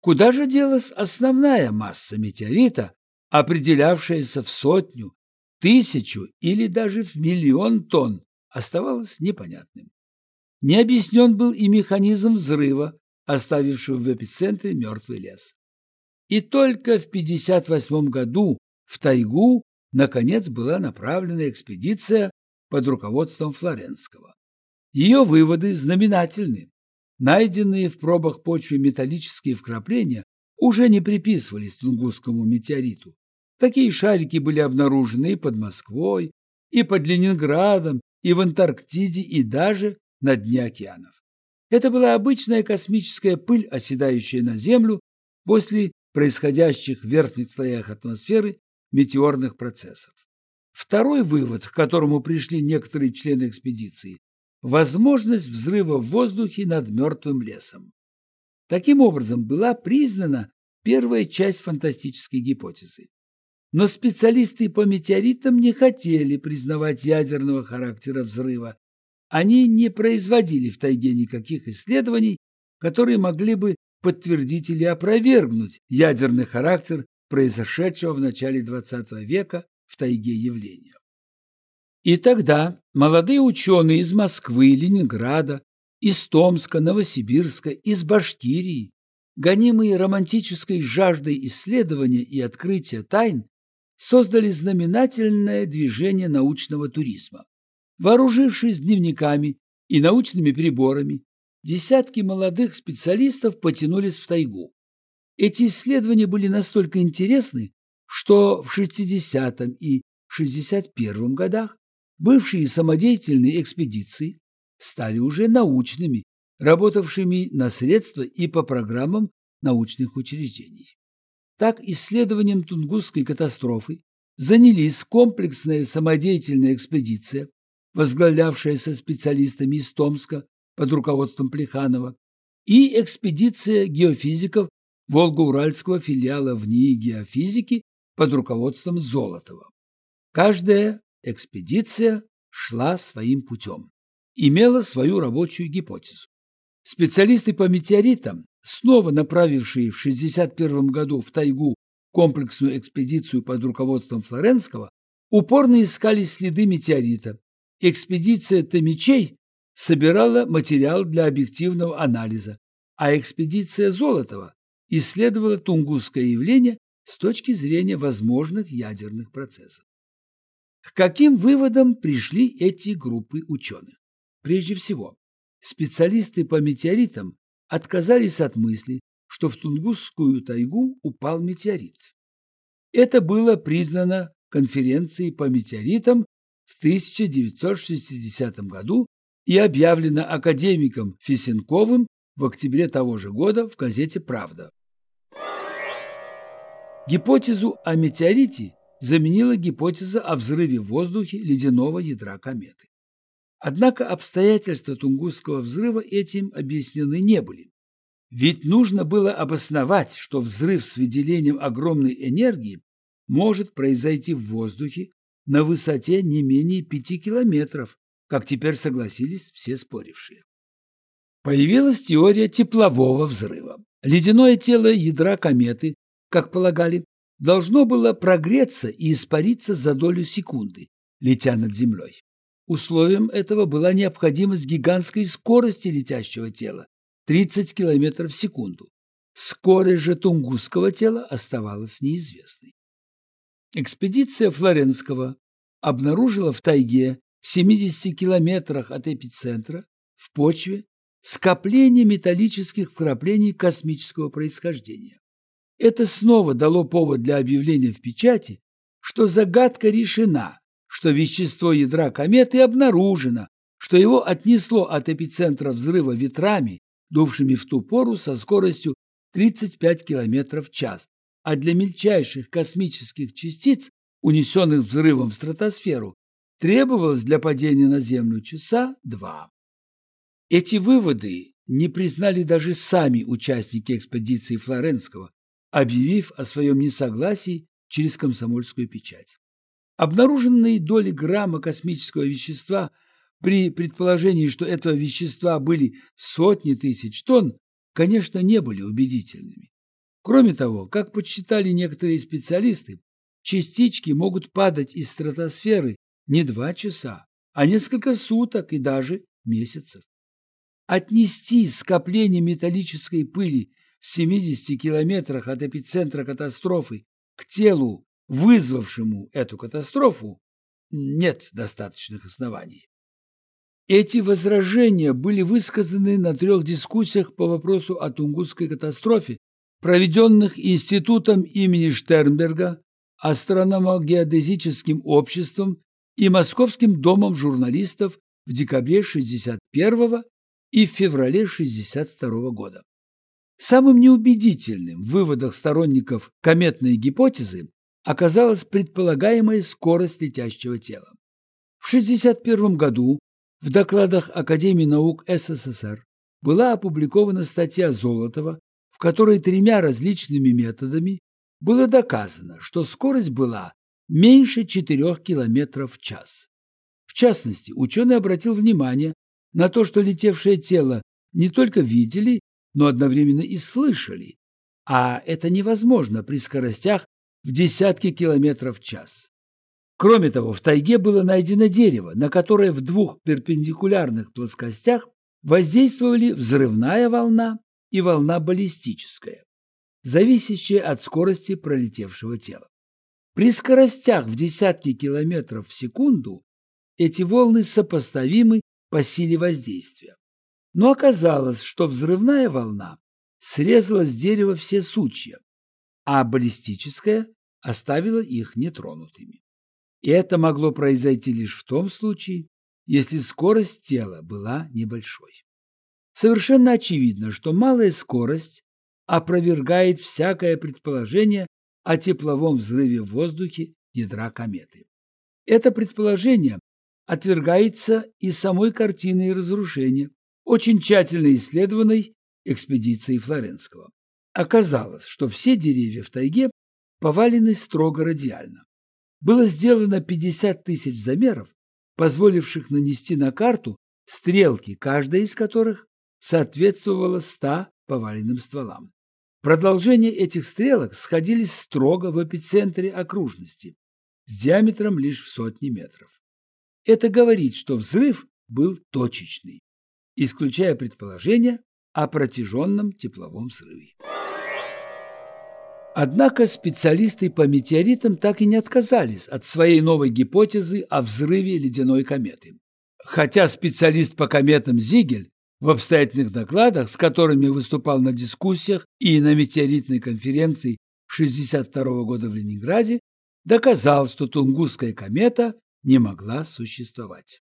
Куда же делась основная масса метеорита, определявшаяся в сотню, тысячу или даже в миллион тонн, оставалось непонятным. Не объяснен был и механизм взрыва, оставившего в эпицентре мертвый лес. И только в 1958 году в тайгу наконец была направлена экспедиция под руководством Флоренского. Ее выводы знаменательны. Найденные в пробах почвы металлические вкрапления уже не приписывались Тунгусскому метеориту. Такие шарики были обнаружены и под Москвой, и под Ленинградом, и в Антарктиде, и даже на дне океанов. Это была обычная космическая пыль, оседающая на Землю после происходящих в верхних слоях атмосферы метеорных процессов. Второй вывод, к которому пришли некоторые члены экспедиции – возможность взрыва в воздухе над мертвым лесом. Таким образом, была признана первая часть фантастической гипотезы. Но специалисты по метеоритам не хотели признавать ядерного характера взрыва. Они не производили в тайге никаких исследований, которые могли бы подтвердить или опровергнуть ядерный характер произошедшего в начале XX века в тайге явления. И тогда молодые ученые из Москвы, Ленинграда, из Томска, Новосибирска, из Башкирии, гонимые романтической жаждой исследования и открытия тайн, создали знаменательное движение научного туризма. Вооружившись дневниками и научными приборами, десятки молодых специалистов потянулись в тайгу. Эти исследования были настолько интересны, что в 60-м и 61-м годах бывшие самодеятельные экспедиции стали уже научными, работавшими на средства и по программам научных учреждений. Так исследованием Тунгусской катастрофы занялись комплексная самодеятельная экспедиция, возглавлявшаяся специалистами из Томска под руководством Плеханова, и экспедиция геофизиков Волго-Уральского филиала в НИИ геофизики под руководством Золотова. Каждая экспедиция шла своим путем, имела свою рабочую гипотезу. Специалисты по метеоритам снова направившие в 1961 году в тайгу комплексную экспедицию под руководством Флоренского, упорно искали следы метеорита. Экспедиция Томичей собирала материал для объективного анализа, а экспедиция Золотова исследовала тунгусское явление с точки зрения возможных ядерных процессов. К каким выводам пришли эти группы ученых? Прежде всего, специалисты по метеоритам отказались от мысли, что в Тунгусскую тайгу упал метеорит. Это было признано конференцией по метеоритам в 1960 году и объявлено академиком Фесенковым в октябре того же года в газете «Правда». Гипотезу о метеорите заменила гипотеза о взрыве в воздухе ледяного ядра кометы. Однако обстоятельства Тунгусского взрыва этим объяснены не были. Ведь нужно было обосновать, что взрыв с выделением огромной энергии может произойти в воздухе на высоте не менее пяти километров, как теперь согласились все спорившие. Появилась теория теплового взрыва. Ледяное тело ядра кометы, как полагали, должно было прогреться и испариться за долю секунды, летя над Землей. Условием этого была необходимость гигантской скорости летящего тела – 30 км в секунду. Скорость же тунгусского тела оставалась неизвестной. Экспедиция Флоренского обнаружила в тайге в 70 километрах от эпицентра в почве скопление металлических вкраплений космического происхождения. Это снова дало повод для объявления в печати, что загадка решена, что вещество ядра кометы обнаружено, что его отнесло от эпицентра взрыва ветрами, дувшими в ту пору со скоростью 35 км в час, а для мельчайших космических частиц, унесенных взрывом в стратосферу, требовалось для падения на Землю часа два. Эти выводы не признали даже сами участники экспедиции Флоренского, объявив о своем несогласии через комсомольскую печать. Обнаруженные доли грамма космического вещества при предположении, что этого вещества были сотни тысяч тонн, конечно, не были убедительными. Кроме того, как подсчитали некоторые специалисты, частички могут падать из стратосферы не два часа, а несколько суток и даже месяцев. Отнести скопление металлической пыли в 70 километрах от эпицентра катастрофы к телу, вызвавшему эту катастрофу, нет достаточных оснований. Эти возражения были высказаны на трех дискуссиях по вопросу о Тунгусской катастрофе, проведенных Институтом имени Штернберга, Астрономо-геодезическим обществом и Московским домом журналистов в декабре 61 и в феврале 62 года. Самым неубедительным в выводах сторонников кометной гипотезы оказалась предполагаемая скорость летящего тела. В 1961 году в докладах Академии наук СССР была опубликована статья Золотова, в которой тремя различными методами было доказано, что скорость была меньше 4 км в час. В частности, ученый обратил внимание на то, что летевшее тело не только видели, но одновременно и слышали, а это невозможно при скоростях в десятки километров в час. Кроме того, в тайге было найдено дерево, на которое в двух перпендикулярных плоскостях воздействовали взрывная волна и волна баллистическая, зависящая от скорости пролетевшего тела. При скоростях в десятки километров в секунду эти волны сопоставимы по силе воздействия. Но оказалось, что взрывная волна срезала с дерева все сучья, а баллистическая оставила их нетронутыми. И это могло произойти лишь в том случае, если скорость тела была небольшой. Совершенно очевидно, что малая скорость опровергает всякое предположение о тепловом взрыве в воздухе ядра кометы. Это предположение отвергается и самой картиной разрушения, очень тщательно исследованной экспедицией Флоренского. Оказалось, что все деревья в тайге повалены строго радиально было сделано 50 тысяч замеров, позволивших нанести на карту стрелки, каждая из которых соответствовала 100 поваленным стволам. Продолжение этих стрелок сходились строго в эпицентре окружности, с диаметром лишь в сотни метров. Это говорит, что взрыв был точечный, исключая предположение о протяженном тепловом взрыве. Однако специалисты по метеоритам так и не отказались от своей новой гипотезы о взрыве ледяной кометы. Хотя специалист по кометам Зигель в обстоятельных докладах, с которыми выступал на дискуссиях и на метеоритной конференции 1962 года в Ленинграде, доказал, что Тунгусская комета не могла существовать.